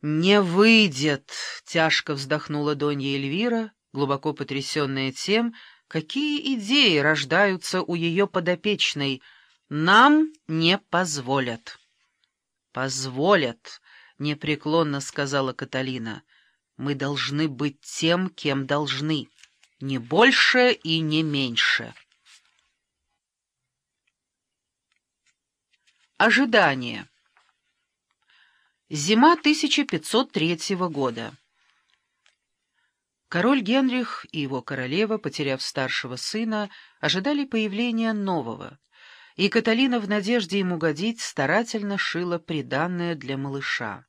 «Не выйдет!» — тяжко вздохнула Донья Эльвира, глубоко потрясенная тем, какие идеи рождаются у ее подопечной. «Нам не позволят». «Позволят», — непреклонно сказала Каталина. «Мы должны быть тем, кем должны, не больше и не меньше». Ожидание. Зима 1503 года. Король Генрих и его королева, потеряв старшего сына, ожидали появления нового, и Каталина в надежде им угодить старательно шила приданное для малыша.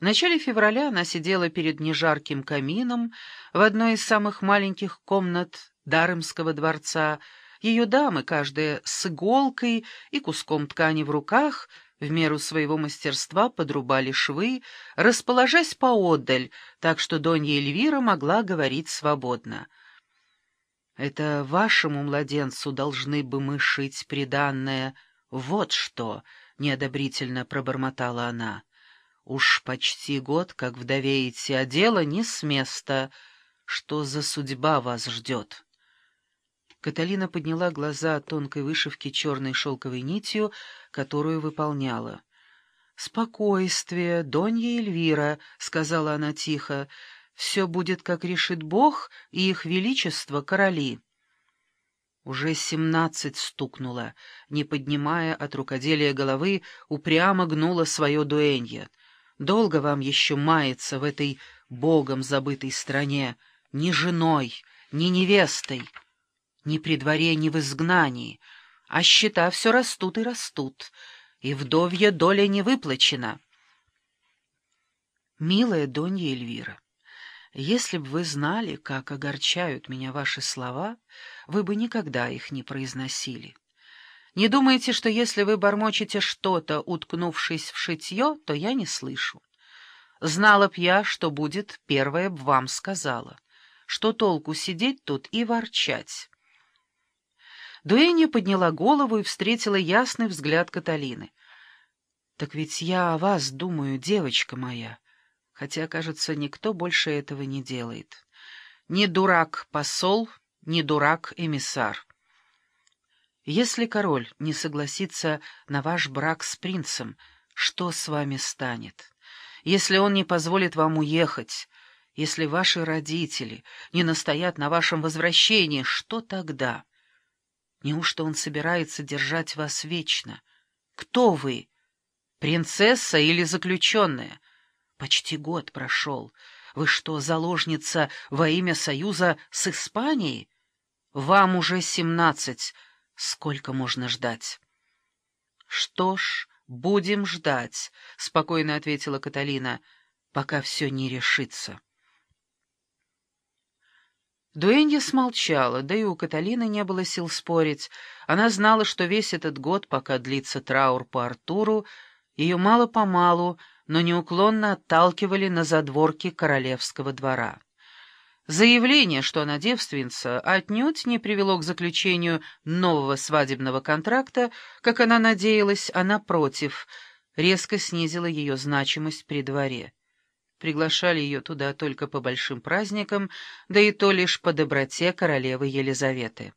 В начале февраля она сидела перед нежарким камином в одной из самых маленьких комнат Дарымского дворца, ее дамы, каждая с иголкой и куском ткани в руках, в меру своего мастерства подрубали швы, расположась поодаль, так что Донья Эльвира могла говорить свободно. «Это вашему младенцу должны бы мы шить приданное. Вот что!» — неодобрительно пробормотала она. «Уж почти год, как вдовеете, а дело не с места. Что за судьба вас ждет?» Каталина подняла глаза от тонкой вышивки черной шелковой нитью, которую выполняла. «Спокойствие, Донья Эльвира», — сказала она тихо, — «все будет, как решит Бог и их величество, короли». Уже семнадцать стукнуло, не поднимая от рукоделия головы, упрямо гнула свое дуэнье. «Долго вам еще маяться в этой богом забытой стране, ни женой, ни невестой?» Ни при дворе, ни в изгнании, а счета все растут и растут, и вдовья доля не выплачена. Милая Донья Эльвира, если бы вы знали, как огорчают меня ваши слова, вы бы никогда их не произносили. Не думайте, что если вы бормочете что-то, уткнувшись в шитье, то я не слышу. Знала б я, что будет, первое б вам сказала. Что толку сидеть тут и ворчать? Дуэнья подняла голову и встретила ясный взгляд Каталины. «Так ведь я о вас думаю, девочка моя, хотя, кажется, никто больше этого не делает. Не дурак посол, не дурак эмиссар. Если король не согласится на ваш брак с принцем, что с вами станет? Если он не позволит вам уехать, если ваши родители не настоят на вашем возвращении, что тогда?» Неужто он собирается держать вас вечно? Кто вы? Принцесса или заключенная? Почти год прошел. Вы что, заложница во имя союза с Испанией? Вам уже семнадцать. Сколько можно ждать? Что ж, будем ждать, — спокойно ответила Каталина, — пока все не решится. Дуэнья смолчала, да и у Каталины не было сил спорить. Она знала, что весь этот год, пока длится траур по Артуру, ее мало-помалу, но неуклонно отталкивали на задворки королевского двора. Заявление, что она девственница, отнюдь не привело к заключению нового свадебного контракта, как она надеялась, а напротив, резко снизило ее значимость при дворе. Приглашали ее туда только по большим праздникам, да и то лишь по доброте королевы Елизаветы.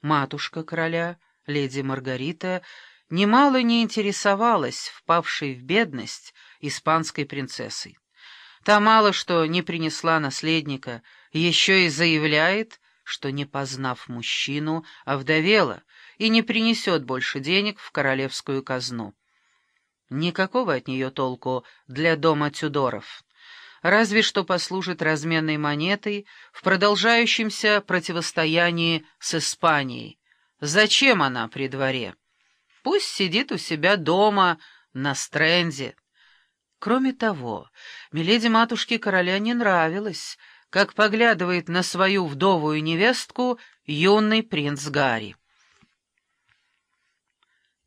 Матушка короля, леди Маргарита, немало не интересовалась впавшей в бедность испанской принцессой. Та мало что не принесла наследника, еще и заявляет, что, не познав мужчину, овдовела и не принесет больше денег в королевскую казну. Никакого от нее толку для дома Тюдоров. Разве что послужит разменной монетой в продолжающемся противостоянии с Испанией. Зачем она при дворе? Пусть сидит у себя дома, на стренде. Кроме того, миледи матушки короля не нравилось, как поглядывает на свою вдовую невестку юный принц Гарри.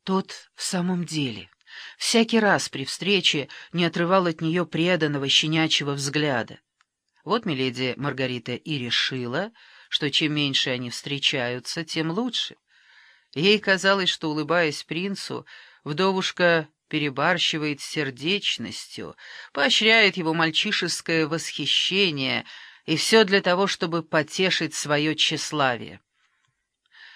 Тот в самом деле всякий раз при встрече не отрывал от нее преданного щенячьего взгляда. Вот миледи Маргарита и решила, что чем меньше они встречаются, тем лучше. Ей казалось, что, улыбаясь принцу, вдовушка перебарщивает сердечностью, поощряет его мальчишеское восхищение, и все для того, чтобы потешить свое тщеславие.